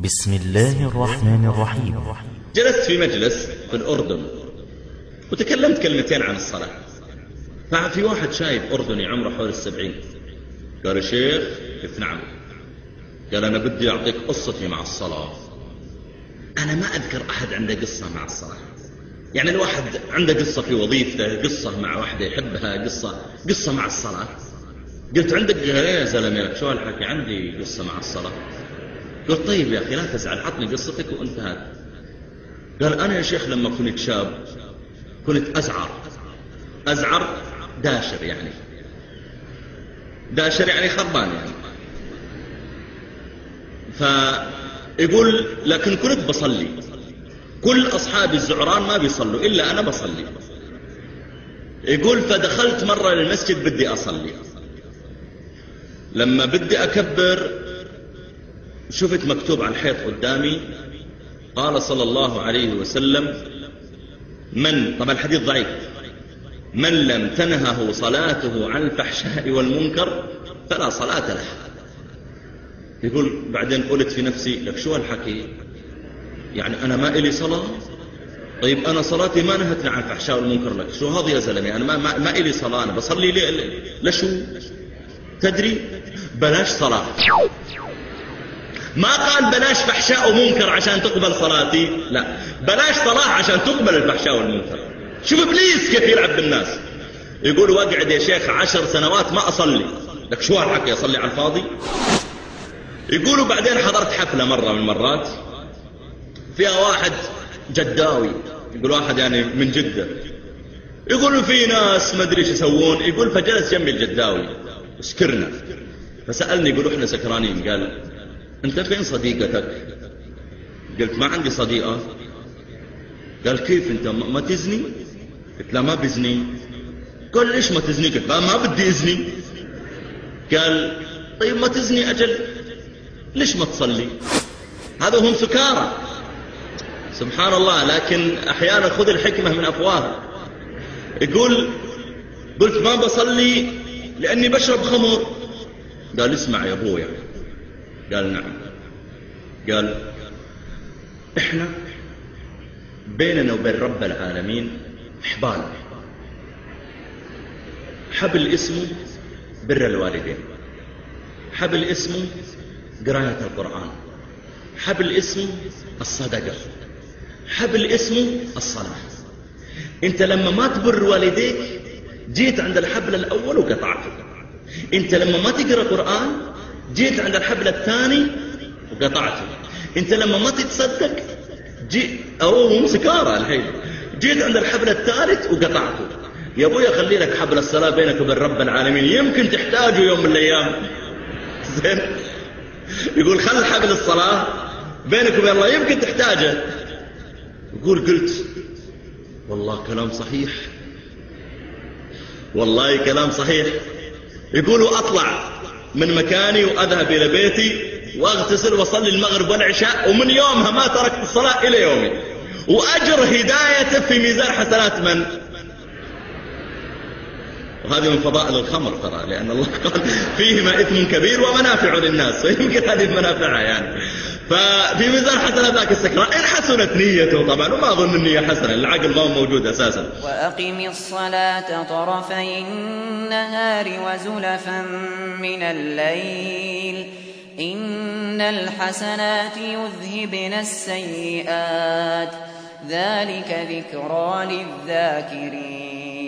بسم الله الرحمن الرحيم. جلست في مجلس في الأردن. وتكلمت كلمتين عن الصلاة. ففي واحد شايب أردني عمره حول السبعين. قال يا شيخ قلت نعم؟ قال أنا بدي أعطيك قصتي مع الصلاة. أنا ما أذكر أحد عنده قصة مع الصلاة. يعني الواحد عنده قصة في وظيفته قصة مع واحدة يحبها قصة قصة مع الصلاة. قلت عندك يا زلمة؟ شو هالحكي؟ عندي قصة مع الصلاة. قلت طيب يا أخي لا تزعل عطني قصتك وانتهت. قال أنا يا شيخ لما كنت شاب كنت أزعر أزعر داشر يعني داشر يعني خربان يعني. فيقول لكن كنت بصلي كل أصحابي الزعران ما بيصلوا إلا أنا بصلي. يقول فدخلت مرة للمسجد بدي أصلي لما بدي أكبر شفت مكتوب على الحيط قدامي قال صلى الله عليه وسلم من طبعا الحديث ضعيف من لم تنهه صلاته عن الفحشاء والمنكر فلا صلاة له. يقول بعدين قلت في نفسي لك شو هالحكي؟ يعني أنا ما إلي صلاة؟ طيب أنا صلاتي ما نهتني عن الفحشاء والمنكر لك شو هذا يا زلمة؟ أنا ما, ما, ما إلي صلاة أنا بصلي لي لشو؟ تدري؟ بلاش صلاة. ما قال بلاش فحشاء ومنكر عشان تقبل صلاتي؟ لا. بلاش صلاة عشان تقبل الفحشاء والمنكر. شوف إبليس كيف يلعب بالناس. يقول واقعد يا شيخ عشر سنوات ما أصلي. لك شو هالحكي أصلي على الفاضي؟ يقولوا بعدين حضرت حفلة مرة من المرات. فيها واحد جداوي. يقول واحد يعني من جدة. يقولوا في ناس ما أدري إيش يسوون. يقول فجلس جنبي الجداوي. سكرنا فسألني يقول إحنا سكرانين؟ قال أنت فين صديقتك؟ قلت ما عندي صديقة. قال كيف أنت؟ ما تزني؟ قلت لا ما بزني. قال ليش ما تزني؟ قلت ما بدي إزني. قال طيب ما تزني أجل. ليش ما تصلي؟ هذا هم سكارى. سبحان الله لكن أحيانا خذ الحكمة من أفواه. يقول قلت ما بصلي لأني بشرب خمر. قال اسمع يا أبويا قال نعم. قال إحنا بيننا وبين رب العالمين حبال حبل اسمه بر الوالدين. حبل اسمه قراية القرآن. حبل اسمه الصدقة. حبل اسمه الصلاة. انت لما ما تبر والديك جيت عند الحبل الأول وقطعته. انت لما ما تقرأ قرآن جيت عند الحبل الثاني وقطعته. انت لما ما تتصدق جيت أو هم سكارى الحين. جيت عند الحبل الثالث وقطعته. يا أبويا خلي لك حبل الصلاة بينك وبين رب العالمين. يمكن تحتاجه يوم من الأيام. زين. يقول خل حبل الصلاة بينك وبين الله. يمكن تحتاجه. يقول قلت والله كلام صحيح. والله كلام صحيح. يقولوا اطلع من مكاني وأذهب إلى بيتي وأغتسل وأصلي المغرب والعشاء ومن يومها ما تركت الصلاة إلى يومي. وأجر هدايته في ميزان حسنات من؟ وهذه من فضائل الخمر ترى لأن الله قال فيهما إثم كبير ومنافع للناس ويمكن هذه منافعها يعني. ففي ميزان حسنات ذاك السكران إن حسنت نيته طبعا وما أظن النية حسنة. العقل ما هو موجود أساسا. وأقم الصلاة طرفي النهار وزلفا من الليل. إن الحسنات يذهبن السيئات. ذلك ذكرى للذاكرين.